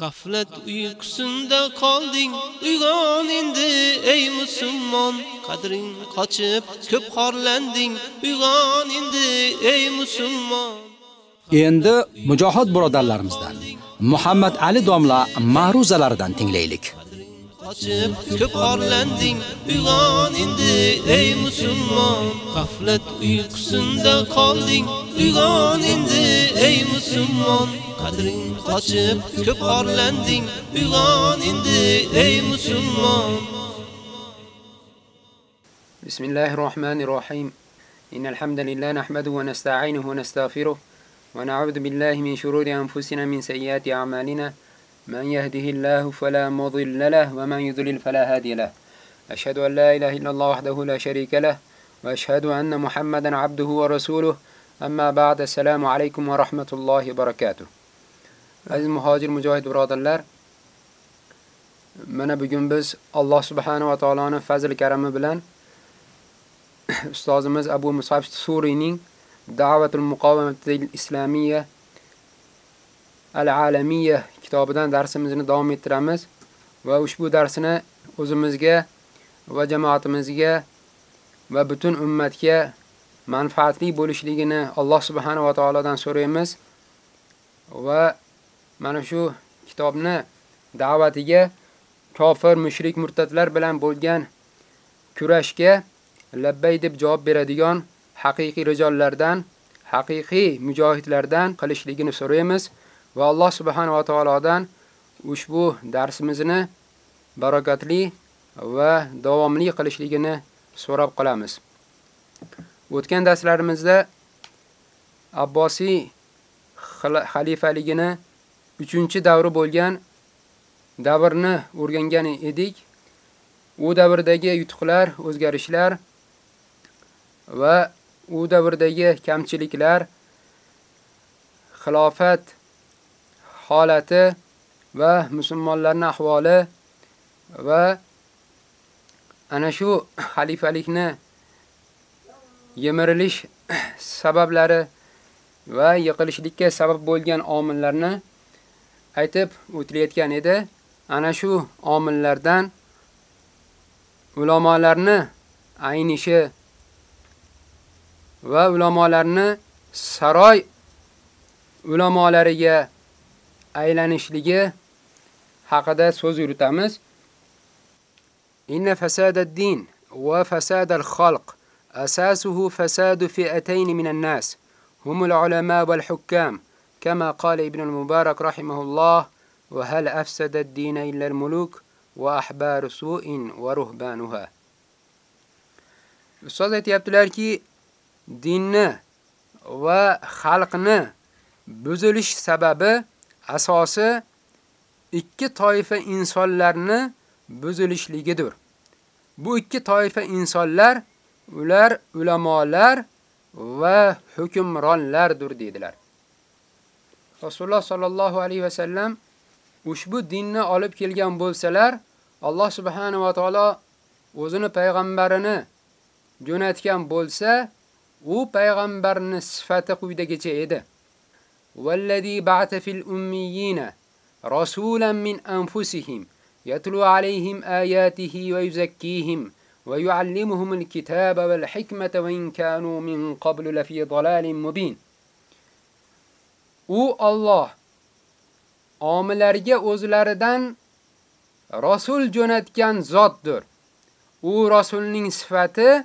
G'aflat uyqusinda qolding, uyg'on endi ey musulmon, qadring qochib ko'p xorlanding, uyg'on endi ey musulmon. Endi mujohid birodarlarimizdan Muhammad Ali domla ma'ruzalaridan tinglaylik. Qochib ko'p xorlanding, uyg'on endi ey musulmon, g'aflat uyqusinda qolding, uyg'on endi ey musulmon. Qadring qochib ko'p orlanding uyg'on endi ey musulmon بسم الله الرحمن الرحيم إن الحمد لله نحمده ونستعينه ونستغفره ونعوذ بالله من شرور أنفسنا من سيئات أعمالنا من يهده الله فلا مضل له ومن يضلل فلا هادي له أشهد أن لا إله إلا الله وحده لا شريك له وأشهد أن محمدا عبده ورسوله أما بعد السلام عليكم ورحمة الله وبركاته Aziz muhojir mujohid birodarlar, mana bugun biz Alloh subhanahu va taoloning fazl karami bilan ustozimiz Abu Musab Suriyning Da'vatul Muqawamatil Islamiyya al-Alamiyya kitobidan darsimizni davom ettiramiz va ushbu darsni o'zimizga va jamoatimizga va butun ummatga manfaatli bo'lishligini Alloh subhanahu va taolodan so'raymiz va mana shu kitobni da'vatiga kofir, mushrik, murtadlar bilan bo'lgan kurashga labbay deb javob beradigan haqiqiy rijollardan, haqiqiy mujohidlardan qilishligini so'raymiz va Alloh subhanahu va taolodan ushbu darsimizni barakatli va davomli qilishligini so'rab qolamiz. O'tgan darslarimizda Abbosiy xalifaligini 3-davri bo'lgan davrni o'rgangan edik. U davrdagi yutuqlar, o'zgarishlar va u davrdagi kamchiliklar, xilofat holati va musulmonlarning ahvoli va ana shu xalifalikni yemirilish sabablari va yiqilishlikka sabab bo'lgan omillarni aytib o'tilayotgan edi. Ana shu omillardan ulamolarni aynishi va ulamolarni saroy ulamolariga aylanishligi haqida so'z yuritamiz. Inna fasadad-din va fasadal-xalq asasuhu fasadu fi'atayn minan nas humul ulama val hukam كما قال ابن المبارك رحمه الله وهل أفسد الدين إلا الملوك وأحبار سوء ورهبانها Ustoz aytayaptilarki, dinni va xalqni buzilish sababi asosi ikki toifa insonlarni buzilishligidir. Bu ikki toifa insonlar ular ulamolar va hukmronlardir dedilar. Rasululloh sallallohu alayhi va sallam ushbu dinni olib kelgan bo'lsalar, Alloh subhanahu va taolo o'zini payg'ambarini jo'natgan bo'lsa, u payg'ambarning sifati quyidagicha edi. Vallazi ba'atha fil ummiyina rasulan min anfusihim yatlu alayhim ayatihi va yuzakkihim va yuallimuhumul kitaba wal hikmata wa in kanu min qablu lafi dalalin mubin. U Alloh omillarga o'zlaridan rasul jo'natgan zotdir. U rasulning sifati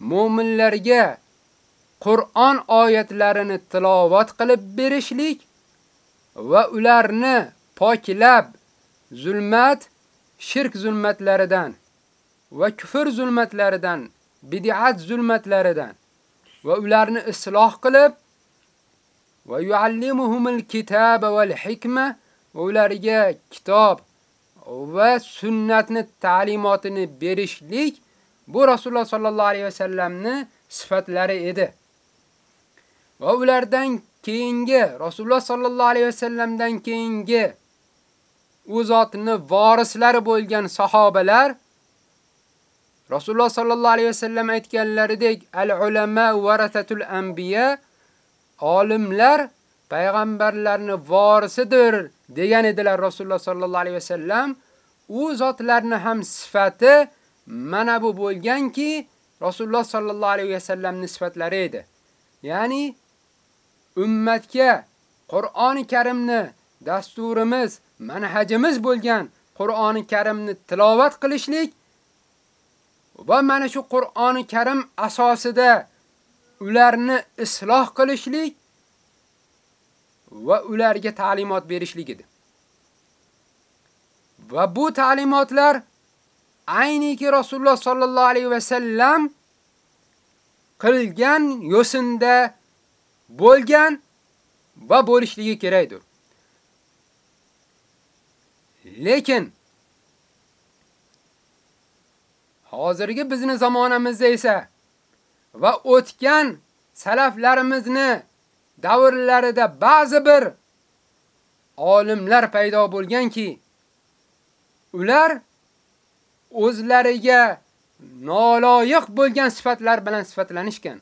mu'minlarga Qur'on oyatlarini tilovat qilib berishlik va ularni poklab zulmat, shirk zulmatlaridan va kufr zulmatlaridan, bid'at zulmatlaridan va ularni isloh qilib va yuallimuhumul kitaba val hikma ularga kitob va sunnatni ta'limotini berishlik bu Rasululloh sallallohu alayhi vasallamni sifatlari edi. Va ulardan keyingi Rasululloh sallallohu alayhi vasallamdan keyingi u zotni vorislari bo'lgan sahobalar Rasululloh sallallohu alayhi vasallam aytganlaridek al-ulama varasatul anbiya olimlar payg'ambarlarning vorisidir degan edilar Rasululloh sallallohu alayhi vasallam. U zotlarning ham sifati mana bu bo'lganki, Rasululloh sallallohu alayhi vasallamning sifatlari edi. Ya'ni ummatga Qur'oni Karimni dasturimiz, manhajimiz bo'lgan Qur'oni Karimni tilovat qilishlik va mana shu Qur'oni Karim asosida ularni isloh qilishlik va ularga ta'limot berishlik edi. Va bu ta'limotlar ayniki Rasululloh sallallohu alayhi va sallam qilgan yo'sinda bo'lgan va bo'lishligi kerakdir. Lekin hozirgi bizni zamonamizda esa va o'tgan salaflarimizni davrlarida ba'zi bir olimlar paydo bo'lganki, ular o'zlariga noloyiq bo'lgan sifatlar bilan sifatlanishgan.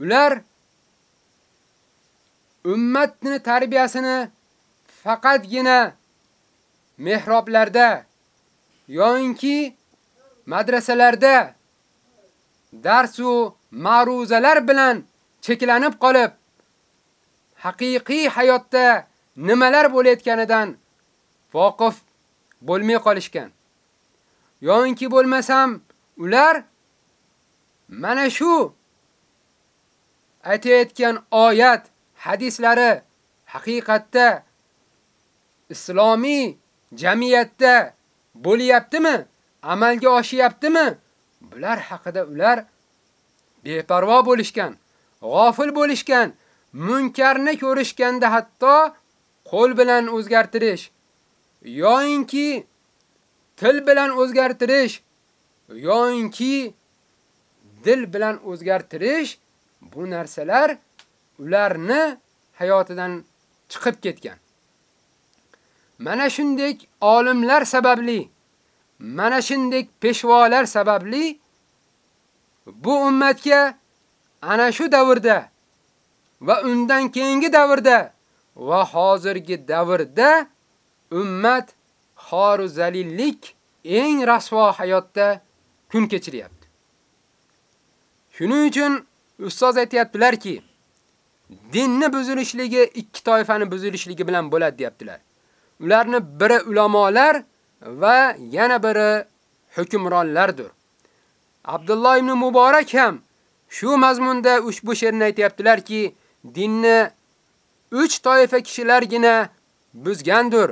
Ular ummatni tarbiyasini faqatgina mehroblarda yoinki madrasalarda dars va ma'ruzalar bilan cheklanib qolib, haqiqiy hayotda nimalar bo'layotganidan voqif bo'lmay qolishgan. Yo'inki bo'lmasam, ular mana shu aytayotgan oyat, hadislari haqiqatda islomiy jamiyatda bo'lyaptimi? Amalga oshyaptimi? Bular haqida ular beparvo bo'lishgan, g'ofil bo'lishgan, munkarni ko'rishganda hatto qo'l bilan o'zgartirish yoinki til bilan o'zgartirish yoinki dil bilan o'zgartirish bu narsalar ularni hayotidan chiqib ketgan. Mana shunday olimlar sababli, mana shunday peshvolar sababli bu ummatga ana shu davrda va undan keyingi davrda va hozirgi davrda ummat xoru zalillik eng rasvo hayotda kun kechiryapti. Shuning uchun ustoz aytayaptilarki, dinni buzilishligi ikki toifani buzilishligi bilan bo'ladi, deyaptilar. Ularni biri ulamolar va yana biri hukmronlardir. Abdulloh ibn Muborak ham shu mazmunda ushbu she'rni aytayaptilarki, dinni 3 toifa kishilargina buzgandir.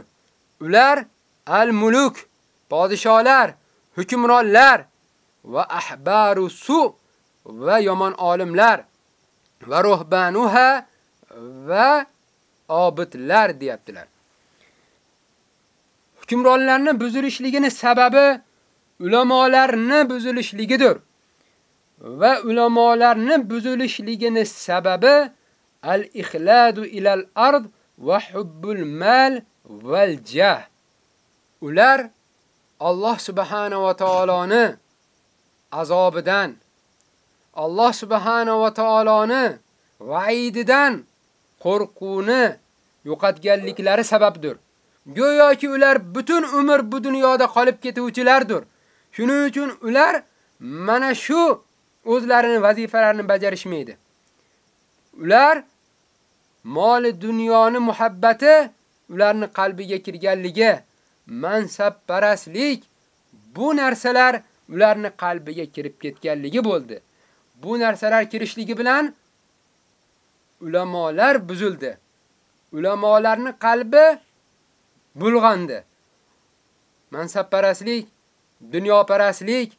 Ular al-muluk, podsholar, hukmronlar va ahbaru su va yomon olimlar va ruhbanuha va obidlar deyaptilar. Hukmronlarni buzilishligini sababi ulamolarni buzilishligidir. Va ulamolarni buzilishligini sababi al-ikhladu ilal ard va hubbul mal val jah. Ular Alloh subhanahu va taoloni azobidan Alloh subhanahu va taoloni va'ididan qo'rquvni yo'qotganliklari sababdir. Go'yoki ular butun umr bu dunyoda qolib ketuvchilardir. Shuning uchun ular mana shu o'zlarining vazifalarini bajarishmaydi. Ular mol dunyoni muhabbati ularni qalbiga kirganligi, mansabparastlik bu narsalar ularni qalbiga kirib ketganligi bo'ldi. Bu narsalar kirishligi bilan ulamolar buzildi. Ulamolarning qalbi bulg'andi. Mansabparastlik, dunyoparastlik,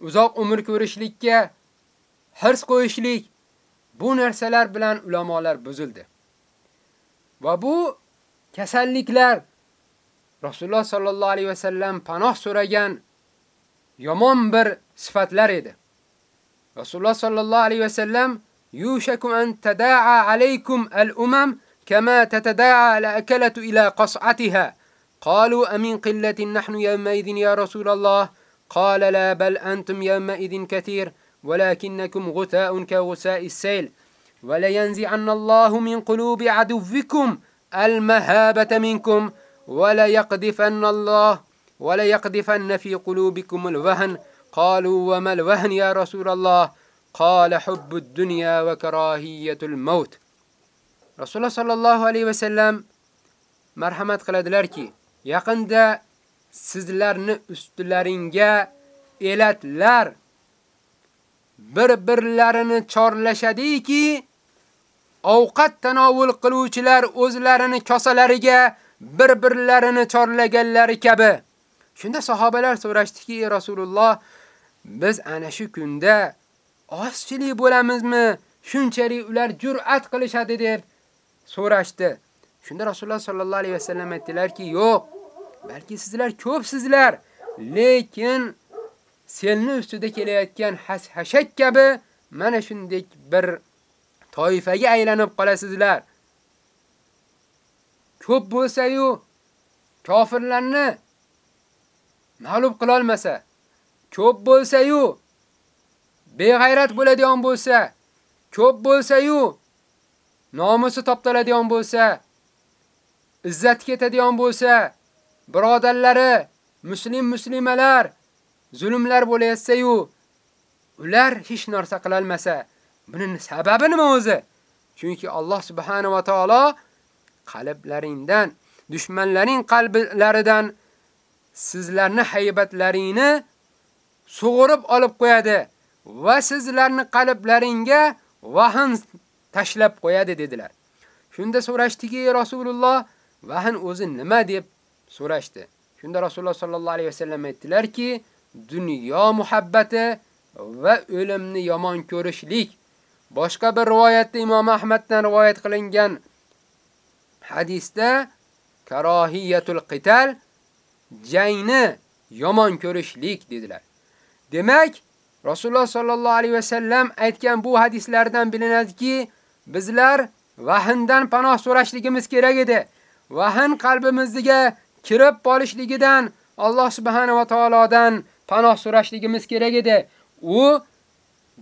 uzoq umr ko'rishlikka hirs qo'yishlik bu narsalar bilan ulamolar buzildi. Va bu kasalliklar Rasululloh sallallohu alayhi vasallam panoh so'ragan yomon bir sifatlar edi. Rasululloh sallallohu alayhi vasallam yushakum an tadaa alaykum al-umam كما تتداعى الأكلة إلى قصعتها. قالوا أمن قلة نحن يومئذ يا رسول الله؟ قال لا بل أنتم يومئذ كثير ولكنكم غثاء كغثاء السيل. ولينزعن الله من قلوب عدوكم المهابة منكم ولا يقذفن الله ولا يقذفن في قلوبكم الوهن. قالوا وما الوهن يا رسول الله؟ قال حب الدنيا وكراهية الموت. Rasululloh sallallohu alayhi va sallam marhamat qiladilarki, yaqinda sizlarni ustilaringa elatlar bir-birlarini chorlashadiki, ovqat tanovul qiluvchilar o'zlarini kosalariga bir-birlarini chorlaganlari kabi. Shunda sahobalar so'rashdiki, Rasululloh, biz ana shu kunda oschilik bo'lamizmi? Shunchalik ular jur'at qilishadi deb so'rashdi. Shunda Rasululloh sallallohu alayhi vasallam aytdilarki, yo'q, balki sizlar ko'psizlar, lekin selni ustida kelayotgan hashak kabi mana shunday bir toifaga aylanib qolasizlar. Ko'p bo'lsa-yu kofirlarni mag'lub qila olmasa, ko'p bo'lsa-yu beg'ayrat bo'ladigan bo'lsa, ko'p bo'lsa-yu nomusi toptaladigan bo'lsa, izzat ketadigan bo'lsa, birodarlari, muslim muslimalar zulmlar bo'layotsa-yu, ular hech narsa qila olmasa, buning sababi nima o'zi? Chunki Alloh subhanahu va taolo qalblaringdan, dushmanlaring qalblaridan sizlarni haybatlaringni sug'urib olib qo'yadi va sizlarni qalblaringga vahn tashlab qo'yadi dedilar. Shunda so'rashdiki, Rasululloh, vahn o'zi nima deb so'rashdi. Shunda Rasululloh sallallohu alayhi vasallam aytdilarki, dunyo muhabbati va o'limni yomon ko'rishlik. Boshqa bir rivoyatda Imom Ahmaddan rivoyat qilingan hadisda karohiyatul qital jangni yomon ko'rishlik dedilar. Demak, Rasululloh sallallohu alayhi vasallam aytgan bu hadislardan bilinadiki, bizlar vahndan panoh so'rashligimiz kerak edi. Vahn qalbimizga kirib qolishligidan Alloh subhanahu va taolodan panoh so'rashligimiz kerak edi. U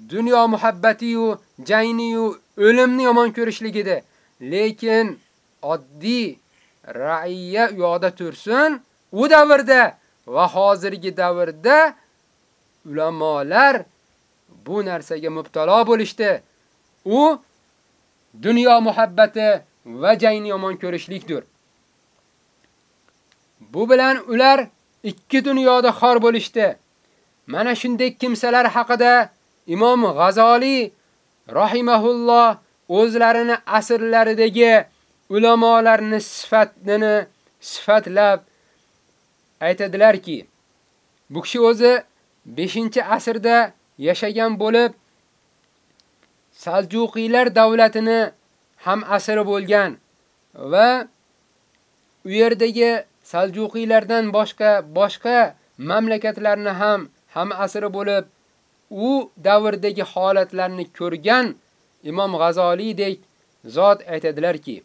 dunyo muhabbati-yu, jayni yu o'limni yomon ko'rishlik edi. Lekin oddiy raiya yo'qda tursin, u davrda va hozirgi davrda ulamolar bu narsaga mubtalo bo'lishdi. U dunyo muhabbati va jangni yomon ko'rishlikdir. Bu bilan ular ikki dunyoda xor bo'lishdi. Mana shunday kimsalar haqida Imom G'azoli rahimahulloh o'zlarini asrlaridagi ulamolarni sifatini sifatlab aytadilarki, bu kishi o'zi 5-asrda yashagan bo'lib, Saljuqiylar davlatini ham asri bo'lgan va u yerdagi Saljuqiylardan boshqa boshqa mamlakatlarni ham ham asri bo'lib, u davrdagi holatlarni ko'rgan Imom G'azolidek zot aytadilarki,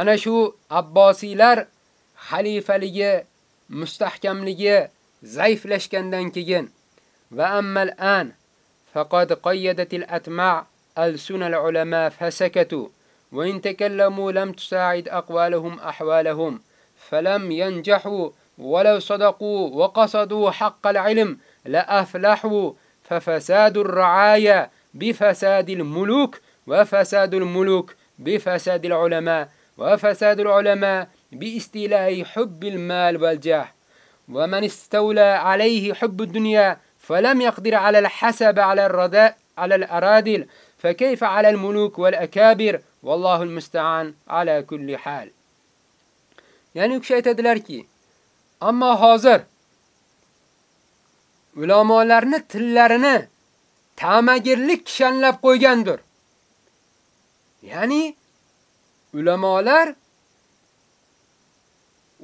ana shu Abbosiylar xalifaligi mustahkamligi zaiflashgandan keyin va ammal an faqad qayyadat al-atma' al-sun al-ulama fasakatu وإن تكلموا لم تساعد أقوالهم أحوالهم فلم ينجحوا ولو صدقوا وقصدوا حق العلم لأفلحوا ففساد الرعاية بفساد الملوك وفساد الملوك بفساد العلماء وفساد العلماء باستيلاء حب المال والجاه ومن استولى عليه حب الدنيا فلم يقدر على الحسب على الرداء على الأرادل فكيف على الملوك والأكابر والله المستعان على كل حال ya'ni u kishi aytadilarki ammo hozir ulamolarni tillarini tamagirlik kishanlab qo'ygandir ya'ni ulamolar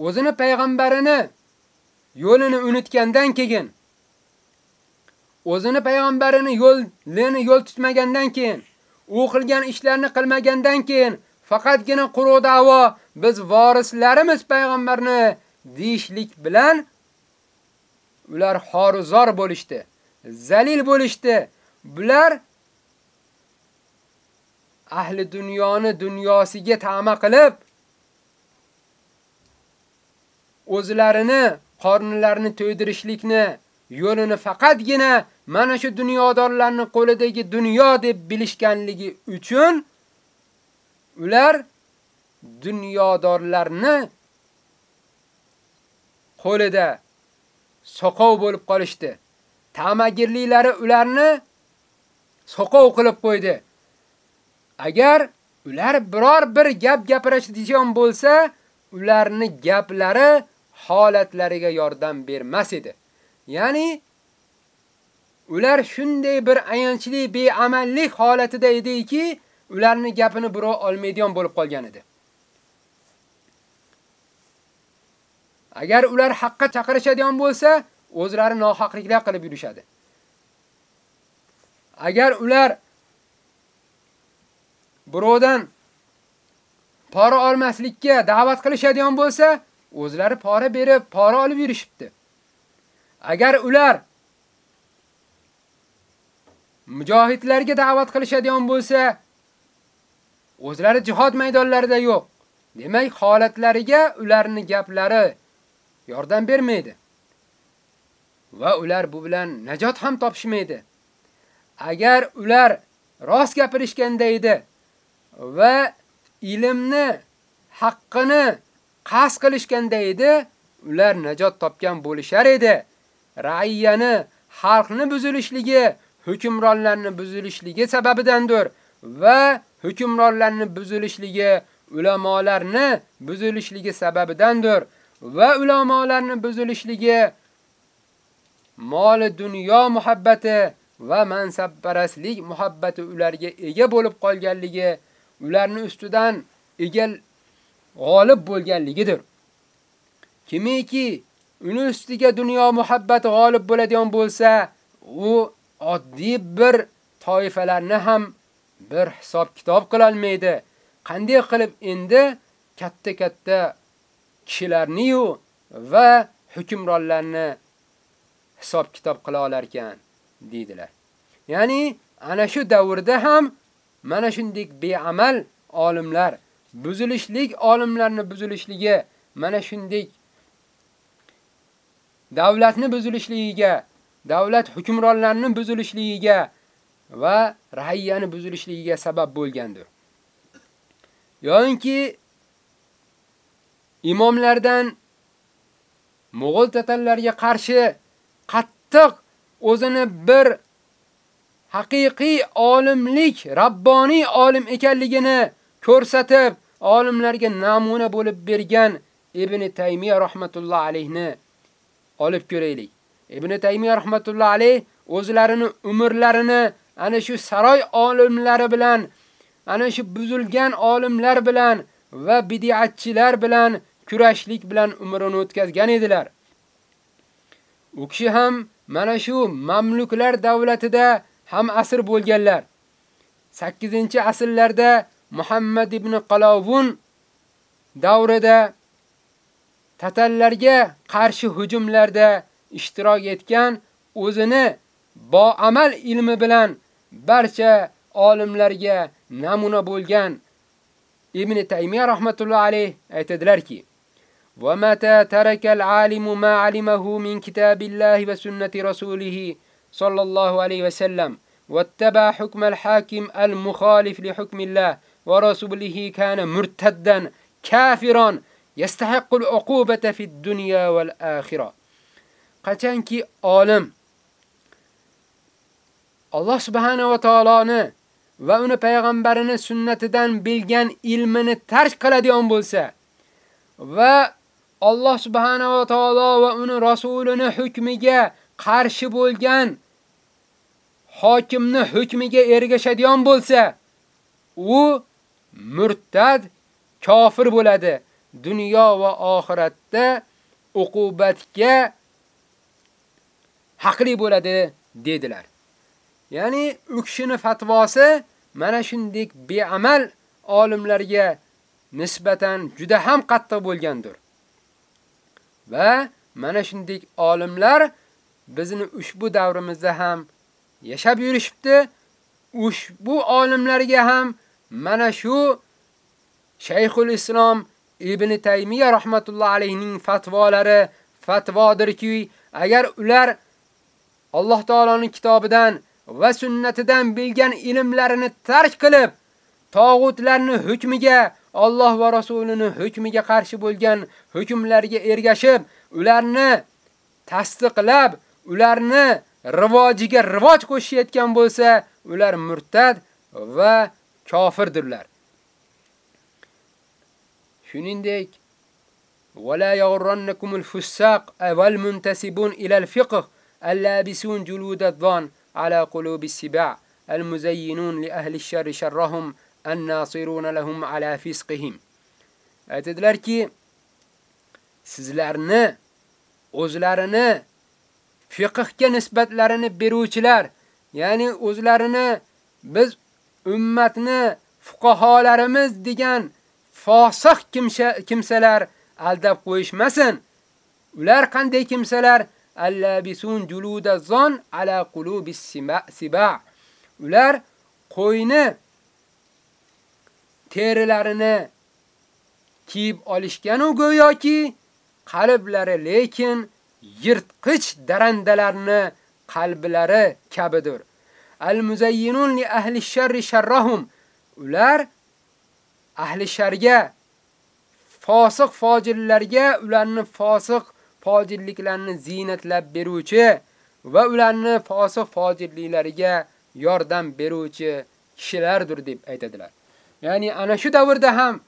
o'zini payg'ambarini yo'lini unutgandan keyin o'zini payg'ambarini yo'lini yo'l tutmagandan keyin u qilgan ishlarni qilmagandan keyin faqatgina quruq da'vo biz vorislarimiz payg'ambarni deyishlik bilan ular xoruzor bo'lishdi. zalil bo'lishdi. Bular ahli dunyoni dunyosiga ta'ma qilib o'zlarini qornlarini to'ydirishlikni yo'lini faqatgina mana shu dunyodorlarning qo'lidagi dunyo deb bilishganligi uchun ular dunyodorlarni qo'lida soqov bo'lib qolishdi. Ta'magirliklari ularni soqov qilib qo'ydi. Agar ular biror bir gap gapirishadigan bo'lsa, ularni gaplari holatlariga yordam bermas edi. Ya'ni ular shunday bir ayanchli beamallik holatida ediki, ularni gapini biro olmaydigan bo'lib qolgan edi. Agar ular haqqa chaqirishadigan bo'lsa, o'zlari nohaqliklar qilib yurishadi. Agar ular birovdan pora olmaslikka da'vat qilishadigan bo'lsa, o'zlari pora berib, pora olib yurishibdi. Agar ular mujohidlarga da'vat qilishadigan bo'lsa, o'zlari jihad maydonlarida yo'q. Demak, holatlariga ularni gaplari yordam bermaydi. Va ular bu bilan najot ham topishmaydi. Agar ular rost gapirishganda edi va ilmni, haqqini qas qilishganda edi, ular najot topgan bo'lishar edi. Raiyani, xalqni buzilishligi, hukmronlarni buzilishligi sababidandir va hukmronlarni buzilishligi ulamolarni buzilishligi sababidandir va ulamolarni buzilishligi mol dunyo muhabbati va mansabparastlik muhabbati ularga ega bo'lib qolganligi ularni ustidan egal g'olib bo'lganligidir. Kimiki uni ustiga dunyo muhabbati g'olib bo'ladigan bo'lsa, u oddiy bir toifalarni ham bir hisob kitob qila olmaydi. Qanday qilib endi katta-katta kishilarni yu va hukmronlarni hisob kitob qila olar ekan, deydilar. Ya'ni ana shu davrda ham mana shunday beamal olimlar, buzilishlik olimlarni buzilishligi mana shunday davlatni buzilishligiga, davlat hukmronlarining buzilishligiga va raiyani buzilishligiga sabab bo'lgandir. Yo'inki imomlardan Mo'g'ul tatarlarga qarshi qattiq o'zini bir haqiqiy olimlik, rabboniy olim ekanligini ko'rsatib, olimlarga namuna bo'lib bergan Ibn Taymiya rahmatulloh alayhni olib ko'raylik. Ibn Taymiya rahmatulloh alayh o'zlarini umrlarini ana shu saroy olimlari bilan, ana shu buzilgan olimlar bilan va bid'atchilar bilan kurashlik bilan umrini o'tkazgan edilar. U kishi ham mana shu mamluklar davlatida ham asr bo'lganlar. 8-asrlarda Muhammad ibn Qalovun davrida tatallarga qarshi hujumlarda ishtirok etgan o'zini boamal ilmi bilan barcha olimlarga namuna bo'lgan Ibn Taymiya rahmatulloh alayh aytadilarki: "Va mata taraka al-alimu ma alimahu min kitabillahi va sunnati rasulih sallallohu alayhi va sallam واتبع حكم الحاكم المخالف لحكم الله ورسوله كان مرتدا كافرا يستحق العقوبة في الدنيا والآخرة qachonki olim Alloh subhanahu va taoloni va uni payg'ambarini sunnatidan bilgan ilmini tark qiladigan bo'lsa va Alloh subhanahu va taolo va uni rasulini hukmiga qarshi bo'lgan hokimni hukmiga ergashadigan bo'lsa, u murtad, kofir bo'ladi. Dunyo va oxiratda uqubatga haqli bo'ladi dedilar. Ya'ni u kishining fatvosi mana shunday beamal olimlarga nisbatan juda ham qattiq bo'lgandir. Va mana shunday olimlar bizni ushbu davrimizda ham yashab yurishibdi. Ushbu olimlarga ham mana shu Shayxul Islom Ibn Taymiya rahmatullohi alayhining fatvolari fatvodirki, agar ular Alloh taoloning kitobidan va sunnatidan bilgan ilmlarini tark qilib, tog'utlarning hukmiga, Alloh va rasulining hukmiga qarshi bo'lgan hukmlarga ergashib, ularni tasdiqlab, ularni rivojiga rivoj qo'shayotgan bo'lsa, ular murtad va kofirdirlar. Shuningdek, ولا يغرنكم الفساق والمنتسبون إلى الفقه اللابسون جلود الظان على قلوب السباع المزينون لأهل الشر شرهم الناصرون لهم على فسقهم aytadilarki sizlarni o'zlarini fiqhga nisbatlarini beruvchilar ya'ni o'zlarini biz ummatni fuqaholarimiz degan fosiq kimsalar aldab qo'yishmasin. Ular qanday kimsalar? Allabisun juluda zon ala qulubis siba. Ular qo'yni terilarini kiyib olishgan u go'yoki qalblari lekin yirtqich darandalarni qalblari kabidir. Al-muzayyinun li ahli sharri sharrahum. Ular ahli sharga fosiq fojillarga ularni fosiq fojilliklarni zinatlab beruvchi va ularni fosiq fojilliklariga yordam beruvchi kishilardir deb aytadilar. Ya'ni ana shu davrda ham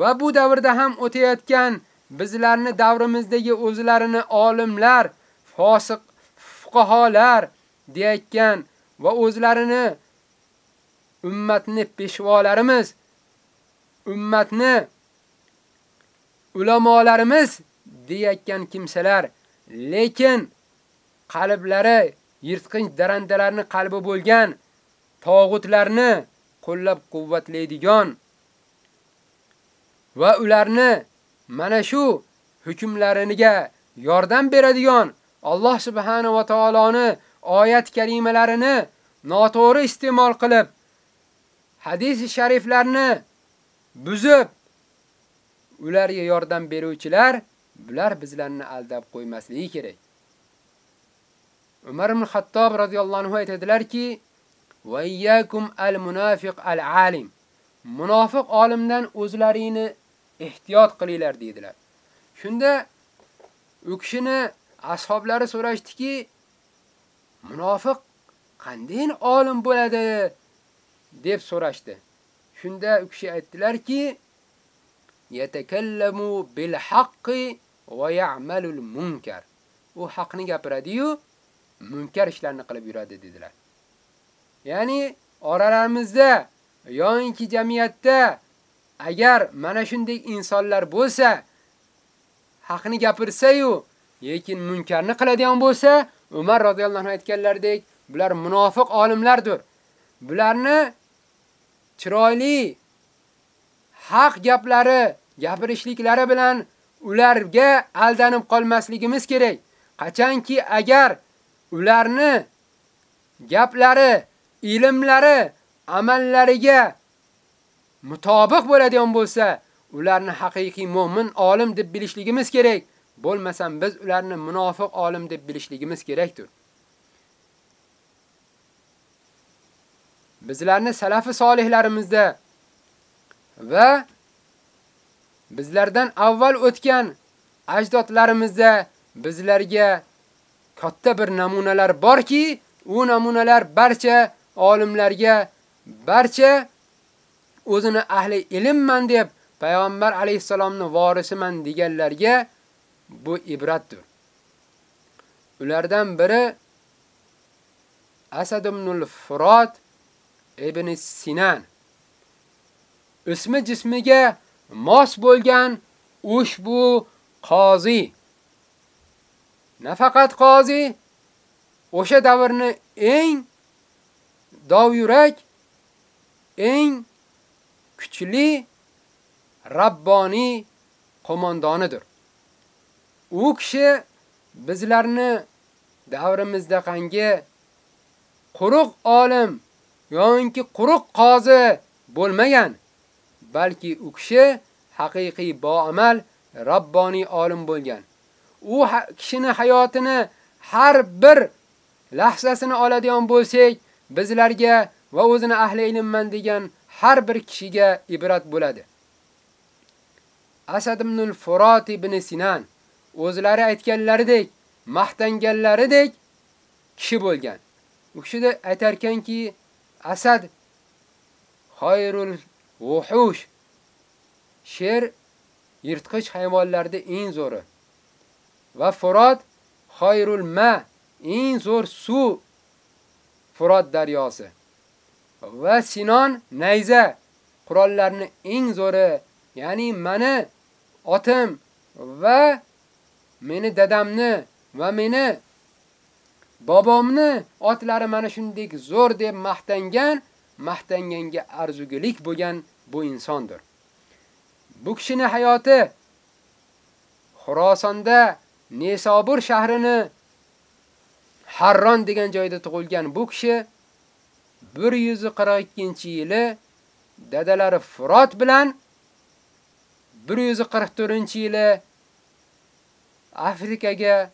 va bu davrda ham o'tayotgan bizlarni davrimizdagi o'zlarini olimlar, fosiq fuqaholar deyotgan va o'zlarini ummatni peshvolarimiz ummatni ulamolarimiz deyayotgan kimsalar, lekin qalblari yirtqinch darandalarni qalbi bo'lgan tog'utlarni qo'llab-quvvatlaydigan va ularni mana shu hukmlariga yordam beradigan Alloh subhanahu va taoloni oyat karimalarini noto'g'ri iste'mol qilib hadis shariflarni buzib ularga yordam beruvchilar bular bizlarni aldab qo'ymasligi kerak. Umar ibn Xattob radhiyallohu anhu aytadilarki: "Va iyyakum al-munafiq al-alim." Munofiq olimdan o'zlaringni ehtiyot qilinglar dedilar. Shunda u kishini ashablari so'rashdiki, munofiq qanday olim bo'ladi deb so'rashdi. Shunda u kishi aytdilarki, yatakallamu bil haqqi va ya'malul munkar. U haqni gapiradi-yu, munkar ishlarni qilib yuradi dedilar. Ya'ni oralarimizda yo'inki jamiyatda agar mana shunday insonlar bo'lsa, haqni gapirsa-yu, lekin munkarni qiladigan bo'lsa, Umar roziyallohu anhu aytganlaridek, bular munofiq olimlardir. Bularni chiroyli haq gaplari gapirishliklari bilan ularga aldanib qolmasligimiz kerak. Qachonki agar ularni gaplari, ilmlari, amallariga mutobiq bo'ladigan bo'lsa, ularni haqiqiy mu'min olim deb bilishligimiz kerak. Bo'lmasam biz ularni munofiq olim deb bilishligimiz kerakdir. Bizlarni salafi solihlarimizda va bizlardan avval o'tgan ajdodlarimizda bizlarga katta bir namunalar borki, u namunalar barcha olimlarga, barcha o'zini ahli ilmman deb payg'ambar alayhisalomni vorisiman deganlarga bu ibratdir. Ulardan biri Asad ibn al-Furat ibn Sinan ismi jismiga mos bo'lgan ushbu qozi nafaqat qozi o'sha davrni eng dovyurak eng kuchli rabboniy qo'mondonidir. U kishi bizlarni davrimizda qangi quruq olim yoki quruq qozi bo'lmagan, balki u kishi haqiqiy boamal, robboniy olim bo'lgan. U kishini hayotini har bir lahzasini oladigan bo'lsak, bizlarga va o'zini ahli ilmman degan har bir kishiga ibrat bo'ladi. Asad ibn al-Furat ibn Sinan o'zlari aytganlaridek, maqtanganlaridek kishi bo'lgan. U kishi aytarkanki, Asad xoyrul vuhush. Sher yirtqich hayvonlarda eng zo'ri. Va Furat xoyrul ma eng zo'r suv Furat daryosi. Va Sinon nayza qurollarni eng zo'ri, ya'ni meni otim va meni dadamni va meni bobomni otlari mana shunday zo'r deb maqtangan, maqtanganga arzugulik bo'lgan bu insondir. Bu kishini hayoti Xorasonda Nesobur shahrini Harron degan joyda tug'ilgan bu kishi 142-yili dadalari Furot bilan 144-yili Afrikaga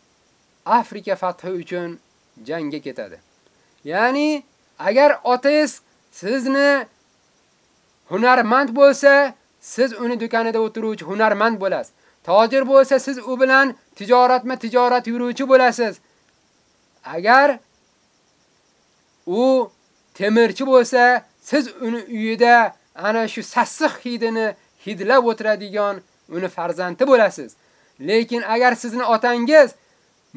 Afrika fathi uchun jangga ketadi. Ya'ni agar otangiz sizni hunarmand bo'lsa, siz uni do'konida o'tiruvchi hunarmand bo'lasiz. Tojir bo'lsa, siz u bilan tijoratma tijorat yuruvchi bo'lasiz. Agar u temirchi bo'lsa, siz uni uyida ana shu sassiq hidini hidlab o'tiradigan uni farzandi bo'lasiz. Lekin agar sizni otangiz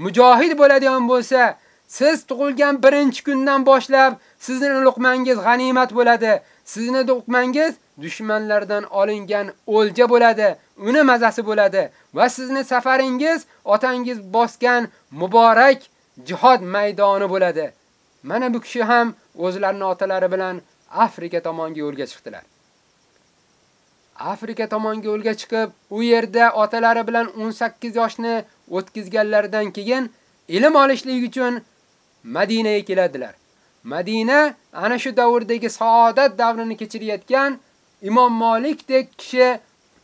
mujohid bo'ladigan bo'lsa, siz tug'ilgan birinchi kundan boshlab sizning luqmangiz g'animat bo'ladi. Sizning luqmangiz dushmanlardan olingan o'lja bo'ladi, uni mazasi bo'ladi va sizning safaringiz otangiz bosgan muborak jihod maydoni bo'ladi. Mana bu kishi ham o'zlarining otalari bilan Afrika tomonga yo'lga chiqdilar. Afrika tomonga yo'lga chiqib, u yerda otalari bilan 18 yoshni o'tkazganlaridan keyin ilm olishlik uchun Madinaga keladilar. Madina ana shu davrdagi saodat davrini kechirayotgan Imom Malikdek kishi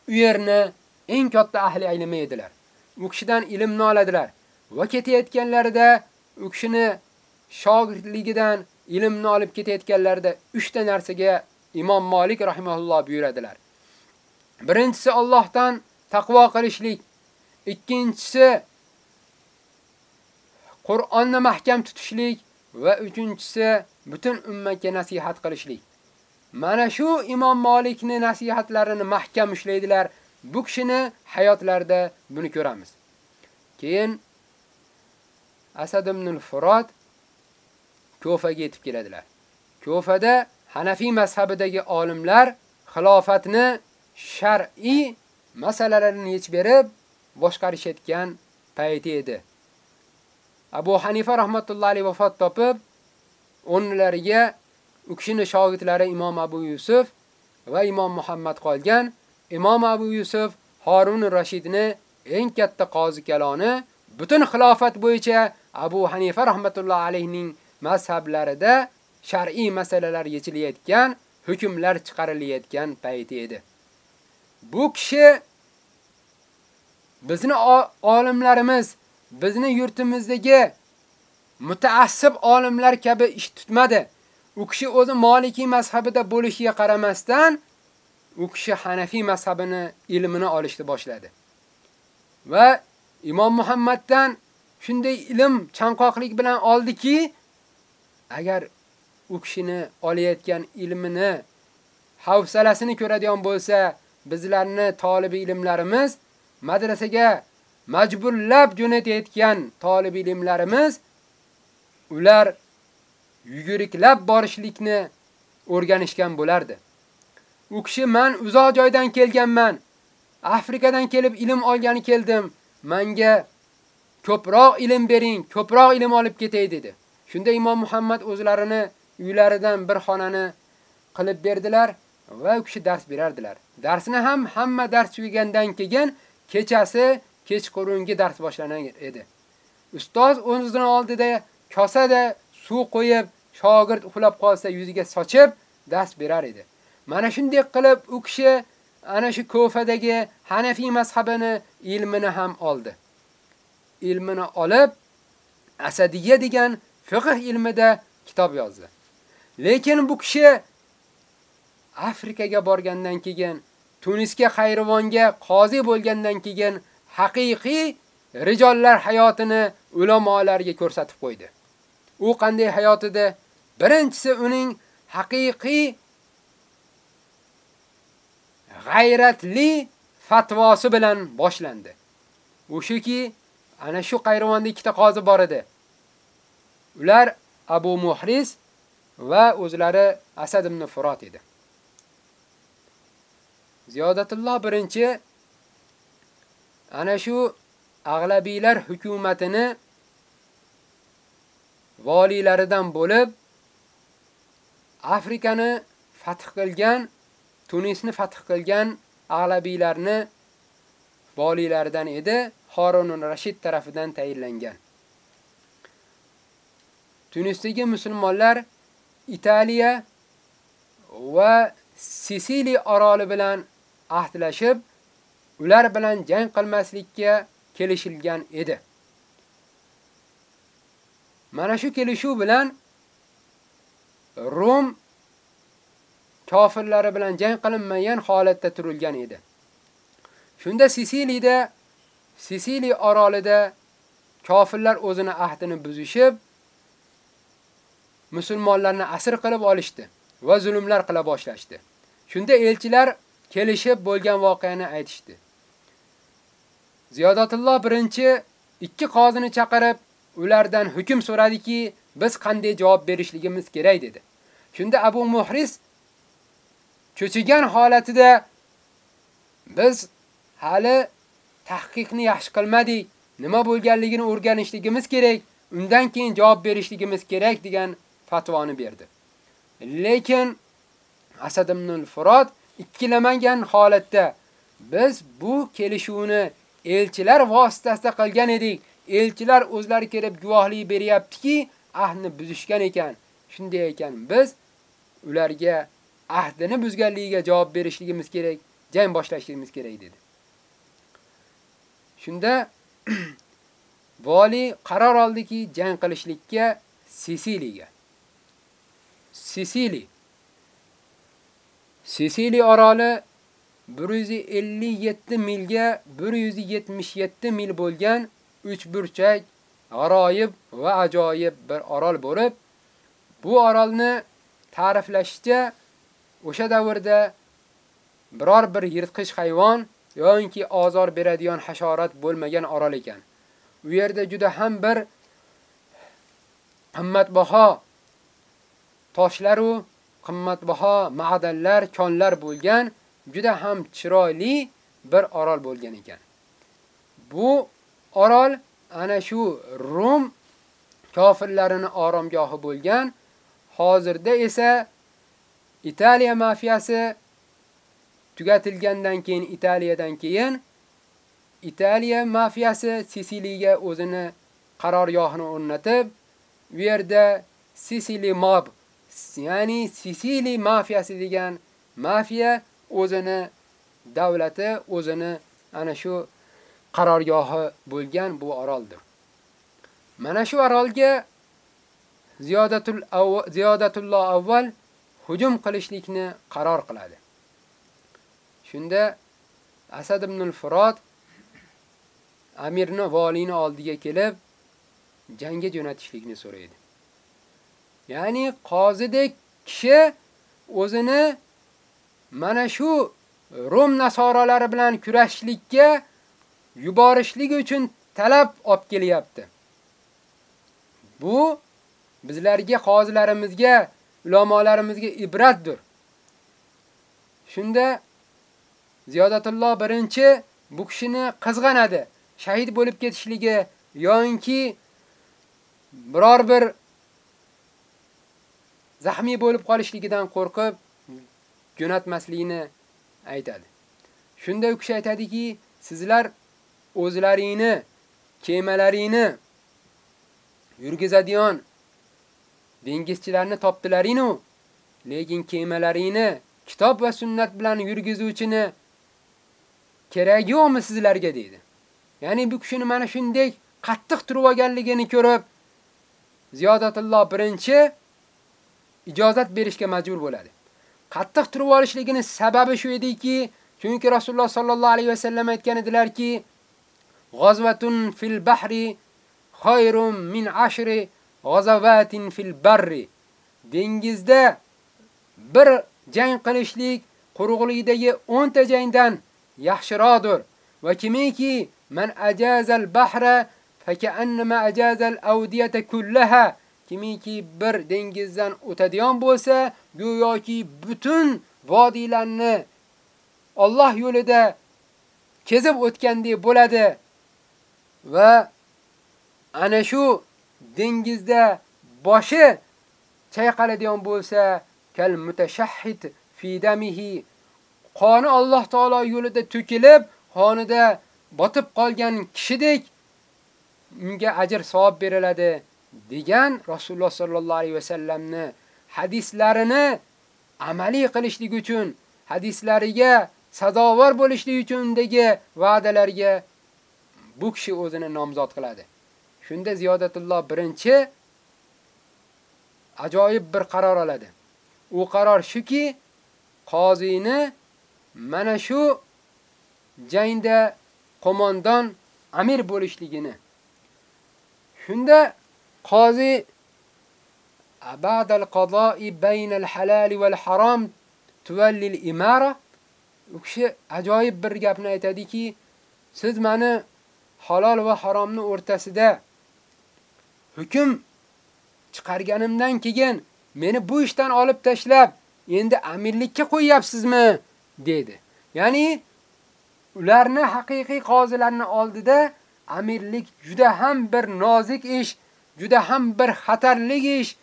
u yerni eng katta ahli ilmi edilar. U kishidan ilmni oladilar va ketayotganlarida u kishini shogirdligidan ilmni olib ketayotganlarida 3 ta narsaga Imom Malik rahimahulloh buyuradilar. Birinchisi Allohdan taqvo qilishlik, ikkinchisi Qur'onni mahkam tutishlik va uchinchisi butun ummatga nasihat qilishlik. Mana shu Imom Malikning nasihatlarini mahkam ushlaydilar. Bu kishini hayotlarida buni ko'ramiz. Keyin Asad ibn al-Furat Kofaga yetib keladilar. Kofada Hanafi mazhabidagi olimlar xilofatni shar'iy masalalarini yechib berib boshqarishayotgan payti edi. Abu Hanifa rahmatullohi alayhi vafot topib, o'rnlariga u kishining shogirdlari Imom Abu Yusuf va Imom Muhammad qolgan. Imom Abu Yusuf Harun Rashidni eng katta qozi kaloni butun xilofat bo'yicha Abu Hanifa rahmatullohi alayhining mazhablarida shar'iy masalalar yechilayotgan, hukmlar chiqarilayotgan payti edi. Bu kishi bizni olimlarimiz bizni yurtimizdagi mutaassib olimlar kabi ish tutmadi. U kishi o'zi Maliki mazhabida bo'lishiga qaramasdan, u kishi Hanafi mazhabini ilmini olishni boshladi. Va Imom Muhammaddan shunday ilm chanqoqlik bilan oldiki, agar u kishini olayotgan ilmini havsalasini ko'radigan bo'lsa, bizlarni tolibi ilmlarimiz madrasaga majburlab jo'natayotgan talib ilmlarimiz ular yuguriklab borishlikni o'rganishgan bo'lardi. U kishi men uzoq joydan kelganman. Afrikadan kelib ilm olgani keldim. Menga ko'proq ilm bering, ko'proq ilm olib ketay dedi. Shunda Imom Muhammad o'zlarini uylaridan bir xonani qilib berdilar va u kishi dars berardilar. Darsni ham hamma dars tugagandan keyin kechasi kechqurungi dars boshlanar edi. Ustoz o'zining oldida kosada suv qo'yib, shogird uxlab qolsa yuziga sochib dars berar edi. Mana shunday qilib u kishi ana shu Kofadagi Hanafi mazhabini ilmini ham oldi. Ilmini olib Asadiyya degan fiqh ilmida kitob yozdi. Lekin bu kishi Afrikaga borgandan keyin, Tunisga Xayrivonga qozi bo'lgandan keyin haqiqiy rijollar hayotini ulamolarga ko'rsatib qo'ydi. U qanday hayotida? Birinchisi uning haqiqiy g'ayratli fatvosi bilan boshlandi. O'shiki ana shu Qayruvonda ikkita qozi bor edi. Ular Abu Muhris va o'zlari Asad ibn Furat edi. Ziyodatulloh birinchi ana shu ag'labiylar hukumatini valiylaridan bo'lib Afrikani fath qilgan, Tunisni fath qilgan ag'labiylarni valiylaridan edi, Harun Rashid tarafidan tayinlangan. Tunisdagi musulmonlar Italiya va Sisili oroli bilan ahdlashib, ular bilan jang qilmaslikka kelishilgan edi. Mana shu kelishuv bilan Rom kofirlari bilan jang qilinmagan holatda turilgan edi. Shunda Sisiliyada Sisili orolida kofirlar o'zini ahdini buzishib, musulmonlarni asir qilib olishdi va zulmlar qila boshlashdi. Shunda elchilar kelishib bo'lgan voqeani aytishdi. Ziyodatulloh birinchi ikki qozini chaqirib, ulardan hukm so'radiki, biz qanday javob berishligimiz kerak dedi. Shunda Abu Muhris cho'chigan holatida biz hali tahqiqni yaxshi qilmadik, nima bo'lganligini o'rganishligimiz kerak, undan keyin javob berishligimiz kerak degan fatvoni berdi. Lekin Asad ibn al-Furot ikkilamagan holatda biz bu kelishuvni elchilar vositasida qilgan edik. Elchilar o'zlari kelib guvohlik beryaptiki, ahdni buzishgan ekan. Shunday ekan, biz ularga ahdini buzganligiga javob berishligimiz kerak, jang boshlashligimiz kerak dedi. Shunda vali qaror oldiki, jang qilishlikka Sisiliga. Sisili. Sisili oroli 157 milga 177 mil bo'lgan uch burchak, g'aroyib va ajoyib bir orol bo'lib, bu orolni ta'riflashcha o'sha davrda biror bir yirtqich hayvon yoki ozor beradigan hasharot bo'lmagan orol ekan. U yerda juda ham bir qimmatbaho toshlar u qimmatbaho ma'danlar, konlar bo'lgan juda ham chiroyli bir orol bo'lgan ekan. Bu orol ana shu Rum kofirlarining oromgohi bo'lgan, hozirda esa Italiya mafiyasi tugatilgandan keyin Italiyadan keyin Italiya mafiyasi Sisiliyaga o'zini qarorgohini o'rnatib, u yerda Sicily mob, ya'ni Sicily mafiyasi degan mafiya o'zini davlati, o'zini ana shu qarorgohi bo'lgan bu oroldir. Mana shu orolga Ziyodatul Ziyodatulloh avval hujum qilishlikni qaror qiladi. Shunda Asad ibn al-Furod amirni valini oldiga kelib jangga jo'natishlikni so'raydi. Ya'ni qozidek kishi o'zini mana shu Rom nasoralari bilan kurashishlikka yuborishlik uchun talab olib kelyapti. Bu bizlarga qozilarimizga, ulamolarimizga ibratdir. Shunda Ziyodatulloh birinchi bu kishini qizg'anadi. Shahid bo'lib ketishligi yoki biror bir zahmi bo'lib qolishligidan qo'rqib jo'natmasligini aytadi. Shunda u kishi aytadiki, sizlar o'zlaringni, kemalaringni yurgizadigan dengizchilarni topdilaring-u, lekin kemalaringni kitob va sunnat bilan yurgizuvchini kerak yo'qmi sizlarga dedi. Ya'ni bu kishini mana shunday qattiq turib olganligini ko'rib, Ziyodatulloh birinchi ijozat berishga majbur bo'ladi. Qattiq turib olishligini sababi shu ediki, chunki Rasululloh sallallohu alayhi va sallam aytgan edilarki, "G'azvatun fil bahri khayrun min ashri g'azavatin fil barri." Dengizda bir jang qilishlik quruqlikdagi 10 ta jangdan yaxshiroqdir. Va kimiki man ajazal bahra fakannama ajazal awdiyata kullaha kimiki bir dengizdan o'tadigan bo'lsa, go'yoki butun vodiylarni Alloh yo'lida kezib o'tgandek bo'ladi. Va ana shu dengizda boshi chayqaladigan bo'lsa, kal mutashahhid fi damihi qoni Alloh taolo yo'lida to'kilib, qonida botib qolgan kishidek unga ajr savob beriladi. Degan Rasululloh sallallohu alayhi vasallamni hadislarini amaliy qilishlik uchun, hadislariga sadovor bo'lishlik uchundagi va'dalarga bu kishi o'zini nomzod qiladi. Shunda Ziyodatulloh birinchi ajoyib bir qaror oladi. U qaror shuki, qozini mana shu jangda qo'mondon amir bo'lishligini. Shunda qozi ba'dal qado'i baynal halal val harom tuvallil al-imara u kishi ajoyib bir gapni aytadiki, siz meni halol va haromni o'rtasida hukm chiqarganimdan keyin meni bu ishdan olib tashlab, endi amirlikka qo'yyapsizmi? dedi. Ya'ni ularni haqiqiy qozilarni oldida amirlik juda ham bir nozik ish, juda ham bir xatarli ish.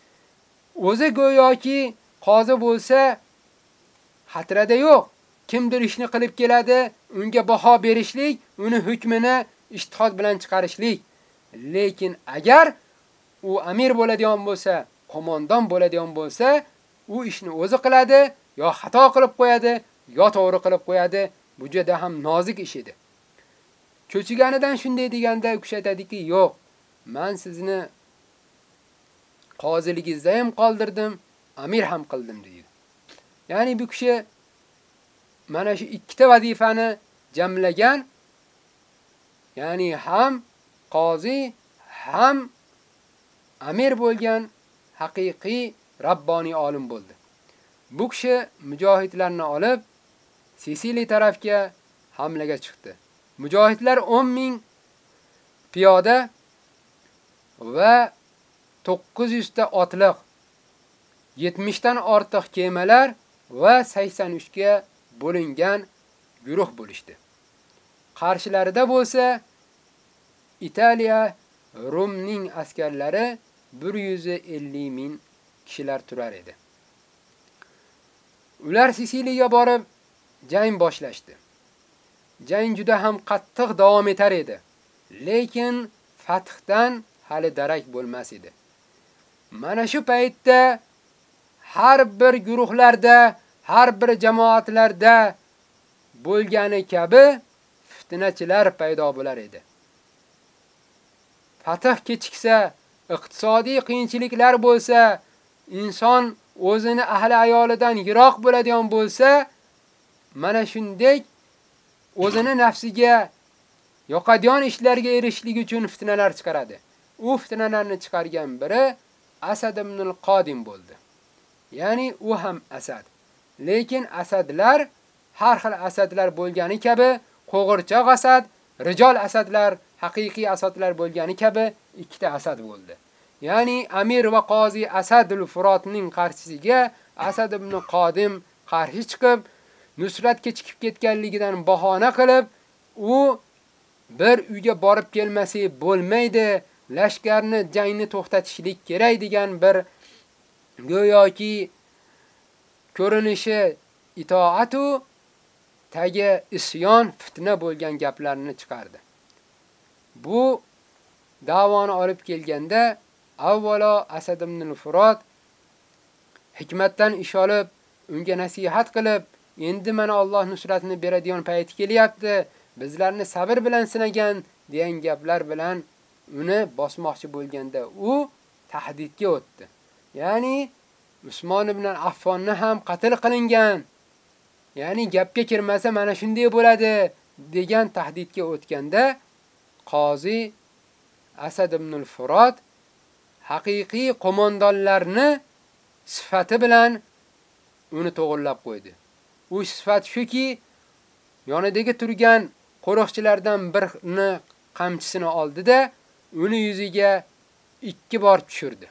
O'zi go'yoki qozi bo'lsa xatrada yo'q. Kimdir ishni qilib keladi, unga baho berishlik, uni hukmini ijtihod bilan chiqarishlik. Lekin agar u amir bo'ladigan bo'lsa, qo'mondon bo'ladigan bo'lsa, u ishni o'zi qiladi, yo xato qilib qo'yadi, yo to'g'ri qilib qo'yadi. Bu juda ham nozik ish edi. Cho'chiganidan shunday deganda u kishi aytadiki, "Yo'q, men sizni qoziligingizda ham qoldirdim, amir ham qildim" deydi. Ya'ni bu kishi mana shu ikkita vazifani jamlagan, ya'ni ham qozi, ham amir bo'lgan haqiqiy rabboniy olim bo'ldi. Bu kishi mujohidlarni olib Sisili tarafga hamlaga chiqdi. Mujohidlar 10 ming piyoda va 900 ta otliq, 70 dan ortiq kemalar va 83 ga bo'lingan guruh bo'lishdi. Qarshilarida bo'lsa Italiya Rumning askarlari 150 ming kishilar turar edi. Ular Sisiliyaga borib jang boshlashdi. Jang juda ham qattiq davom etar edi, lekin fathdan hali darak bo'lmas edi. Mana shu paytda har bir guruhlarda, har bir jamoatlarda bo'lgani kabi fitnachilar paydo bo'lar edi. Fath kechiksa, iqtisodiy qiyinchiliklar bo'lsa, inson o'zini ahli ayolidan yiroq bo'ladigan bo'lsa, mana shunday o'zini nafsiga yoqadigan ishlarga erishishlik uchun fitnalar chiqaradi. U fitnalarni chiqargan biri Asad ibn al-Qodim bo'ldi. Ya'ni u ham Asad. Lekin Asadlar har xil Asadlar bo'lgani kabi qo'g'irchoq Asad, rijol Asadlar, haqiqiy Asadlar bo'lgani kabi ikkita Asad bo'ldi. Ya'ni Amir va qozi Asadul Furotning qarshisiga Asad ibn Qodim qarshi chiqib, Nusratga chiqib ketganligidan bahona qilib, u bir uyga borib kelmasi bo'lmaydi, lashkarni jangni to'xtatishlik kerak degan bir go'yoki ko'rinishi itoat u tagi isyon, fitna bo'lgan gaplarni chiqardi. Bu davoni olib kelganda avvalo Asad ibn al-Furat hikmatdan ish olib, unga nasihat qilib, endi mana Alloh nusratini beradigan payti kelyapti. Bizlarni sabr bilan sinagan degan gaplar bilan uni bosmoqchi bo'lganda u tahdidga o'tdi. Ya'ni Usmon ibn Affonni ham qatl qilingan. Ya'ni gapga kirmasa mana shunday bo'ladi degan tahdidga o'tganda qozi Asad ibn al-Furat haqiqiy qo'mondonlarni sifati bilan uni to'g'irlab qo'ydi. U sifat shuki, yonidagi turgan qo'riqchilardan birini qamchisini oldida uni yuziga ikki bor tushirdi.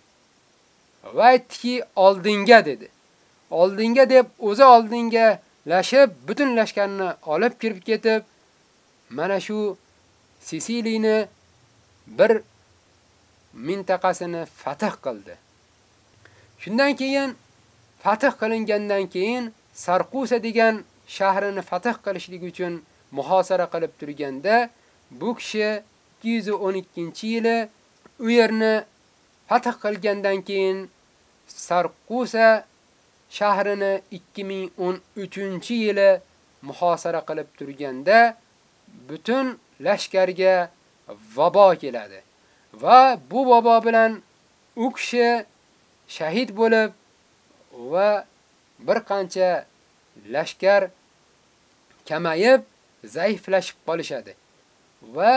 Va aytdiki, oldinga dedi. Oldinga deb o'zi oldinga lashib, butun lashkarni olib kirib ketib, mana shu Sisiliyni bir mintaqasini fath qildi. Shundan keyin fath qilingandan keyin Sarqusa degan shahrini fath qilishlik uchun muhosara qilib turganda bu kishi 212-yili u yerni fath qilgandan keyin Sarqusa shahrini 2013-yili muhosara qilib turganda butun lashkarga vabo keladi. Va bu vabo bilan u kishi shahid bo'lib va bir qancha lashkar kamayib, zaiflashib qolishadi. Va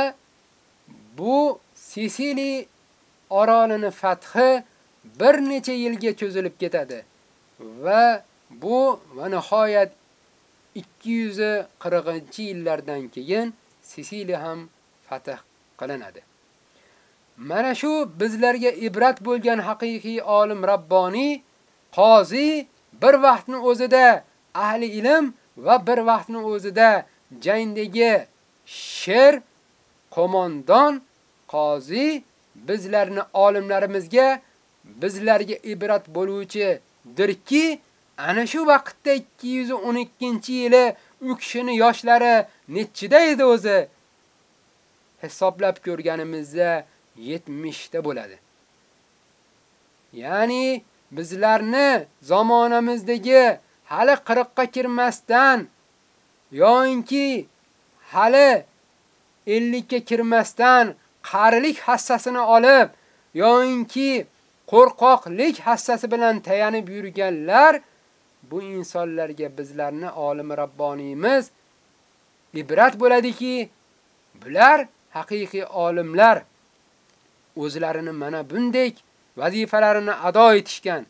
bu Sisili orolini fathi bir necha yilga cho'zilib ketadi. Va bu va nihoyat 240-yillardan keyin Sisili ham fath qilinadi. Mana shu bizlarga ibrat bo'lgan haqiqiy olim Rabboni qozi bir vaqtni o'zida ahli ilm va bir vaqtni o'zida jangdagi sher qo'mondon qozi bizlarni olimlarimizga bizlarga ibrat bo'luvchi dirki ana shu vaqtda 212-yili u kishini yoshlari nechida edi o'zi? Hisoblab ko'rganimizda 70 ta bo'ladi. Ya'ni bizlarni zamonamizdagi hali 40 ga kirmasdan yoinki hali 50 ga kirmasdan qarilik hassasini olib yoinki qo'rqoqlik hassasi bilan tayanib yurganlar bu insonlarga bizlarni olim Rabboniyimiz ibrat bo'ladiki, bular haqiqiy olimlar o'zlarini mana bunday vazifalarini ado etishgan.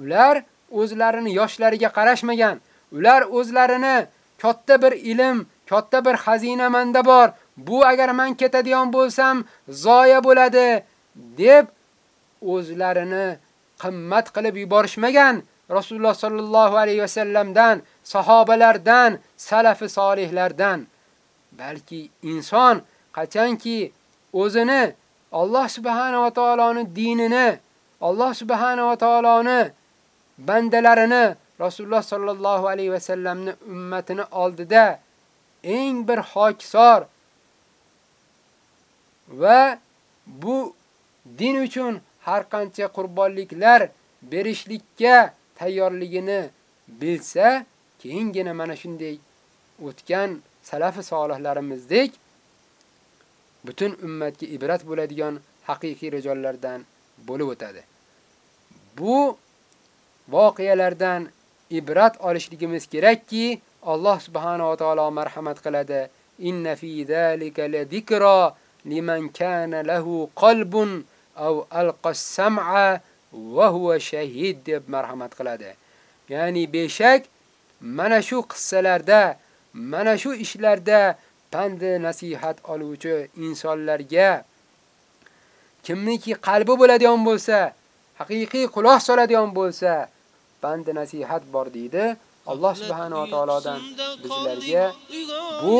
Ular o'zlarini yoshlariga qarashmagan. Ular o'zlarini katta bir ilm, katta bir xazinamanda bor. Bu agar men ketadigan bo'lsam, zoya bo'ladi deb o'zlarini qimmat qilib yuborishmagan. Rasululloh sallallohu alayhi vasallamdan, sahobalardan, salafi solihlardan. Balki inson qachonki o'zini Alloh subhanahu va taoloning dinini, Alloh subhanahu va taoloning bandalarini Rasululloh sallallohu alayhi va sallamning ummatini oldida eng bir hokisor va bu din uchun har qancha qurbonliklar berishlikka tayyorligini bilsa, keyingina mana shunday o'tgan salafi solihlarimizdek butun ummatga ibrat bo'ladigan haqiqiy rijollardan bo'lib o'tadi. Bu voqealardan ibrat olishligimiz kerakki, Alloh subhanahu va taolo marhamat qiladi. Inna fi zalika la zikra liman kana lahu qalbun aw alqa as-sam'a wa huwa shahid deb marhamat qiladi. Ya'ni beshak mana shu qissalarda, mana shu ishlarda pand nasihat oluvchi insonlarga kimniki qalbi bo'ladigan bo'lsa, haqiqiy quloq soladigan bo'lsa, pand nasihat bor deydi. Alloh subhanahu va taolodan bizlarga bu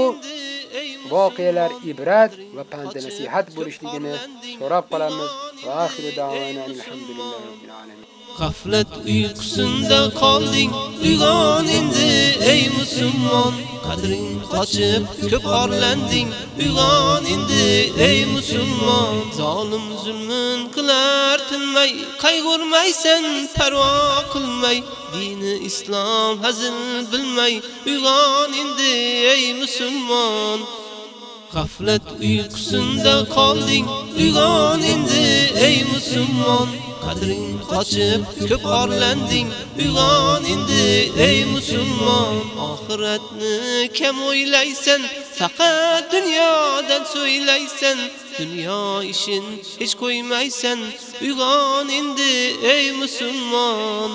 voqealar ibrat va pand nasihat bo'lishligini so'rab qolamiz. Va oxiru da'vana alhamdulillah robbil alamin. G'aflat uyqusinda qolding, uyg'on endi. Ey musulmon qadring qochib ko'p arlendin uyg'on indi ey musulmon zolim zulmün qilar tinmay. Qayg'urmaysan parvo qilmay. Dini islom hazil bilmay. Uyg'on indi ey musulmon. Gaflet uykusunda qolding. Uyg'on indi ey musulmon. Qadring qochib ko'p orlanding. Uyg'on indi ey musulmon oxiratni kam oylaysan. Faqat dunyodan so'ylaysan. Dunyo ishin hech qo'ymaysan. Uyg'on indi ey musulmon.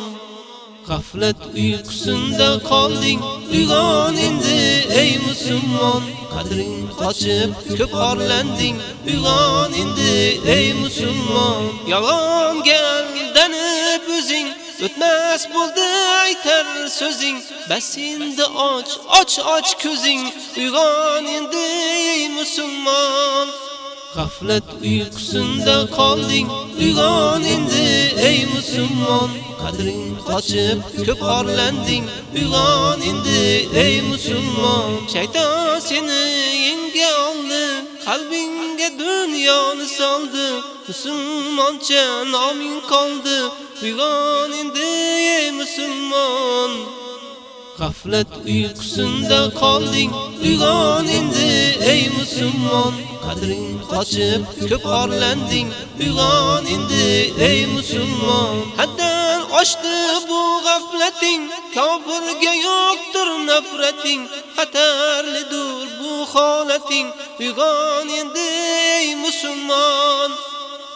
G'aflat uyqusinda qolding, uyg'on indi ey musulmon, qadring qochib ko'p arlendin uyg'on indi ey musulmon. Yalan geldenip o'zing o'tmas bo'ldi aytar so'zing, bas indi och, och och ko'zing, uyg'on indi ey musulmon. Gaflet uykusunda kaldın Uyan indi ey Müslüman. Kadrin kaçıp köp arlendin Uyan indi ey Müslüman. Şeytan seni yenge aldı Kalbinge dünyanı saldı. Müslümanca namin kaldı Uyan indi ey Müslüman. Gaflet uykusunda kaldın Uyan indi ey Müslüman qadring qochib ko'p qorlanding uyg'on endi ey musulmon. Haddan oshdi bu g'aflating. Kofirga yo'qdir nafrating. Xatarlidir bu holating. Uyg'on endi ey musulmon.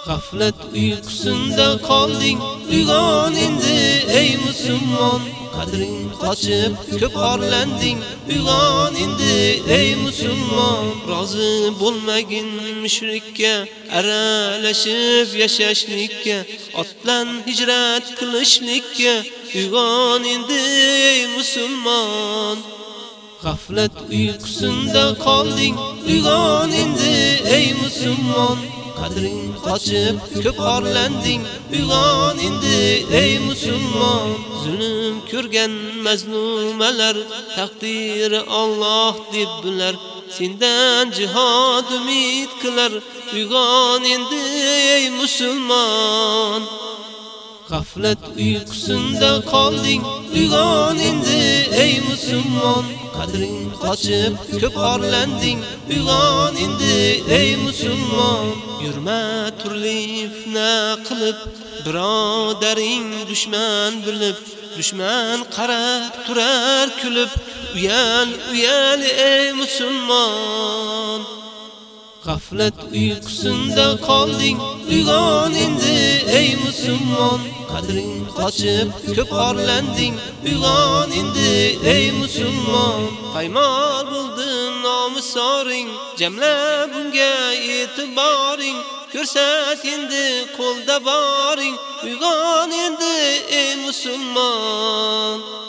Gaflet uykusunda qolding, uyg'on indi ey musulmon. Kadrin kaçıp köp arlendin indi ey musulmon. Razı bulmagin müşrikke aralashib yaşaşlikke otlan hicret kılışlikke uyg'on indi ey musulmon. Gaflet uykusunda qolding, uyg'on indi ey musulmon. Qadring qochib ko'p arlendin uyg'on endi ey musulmon. Zulm ko'rgan mazlumalar taqdiri Alloh deb bular sendan jihod umid qilar uyg'on endi ey musulmon. Gaflet uykusunda kaldın uygan indi ey musulmon, Kadrin kaçıp köp orlanding, Uyan indi ey musulmon, Yürme turli fitne kılıp birodaring düşman bilib, Düşman qarab turar kulib Uyan uyan ey musulmon. G'aflat uykusunda qolding, uyg'on indi ey musulmon, qadring qochib ko'p orlanding, uyg'on indi ey musulmon. Paymal buldun nomusoring, jamla bunga e'tiboring, Ko'rsat endi qo'lda boring Uyg'on endi ey musulmon.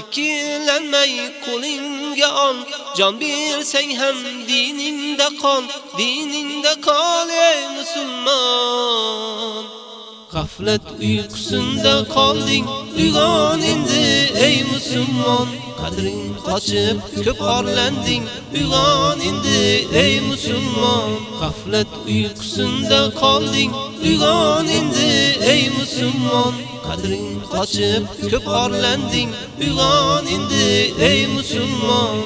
ikkilanmay qo'lingga ol jon bersang ham diningda qol diningda qol ey musulmon G'aflat uykusunda qolding uyg'on endi ey musulmon qadring qochib ko'p orlanding uyg'on endi ey musulmon G'aflat uykusunda qolding uyg'on endi ey musulmon qadring qochib ko'p orlanding uyg'on endi ey musulmon